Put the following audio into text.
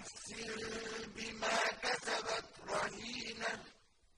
نَفْسٍ بِمَا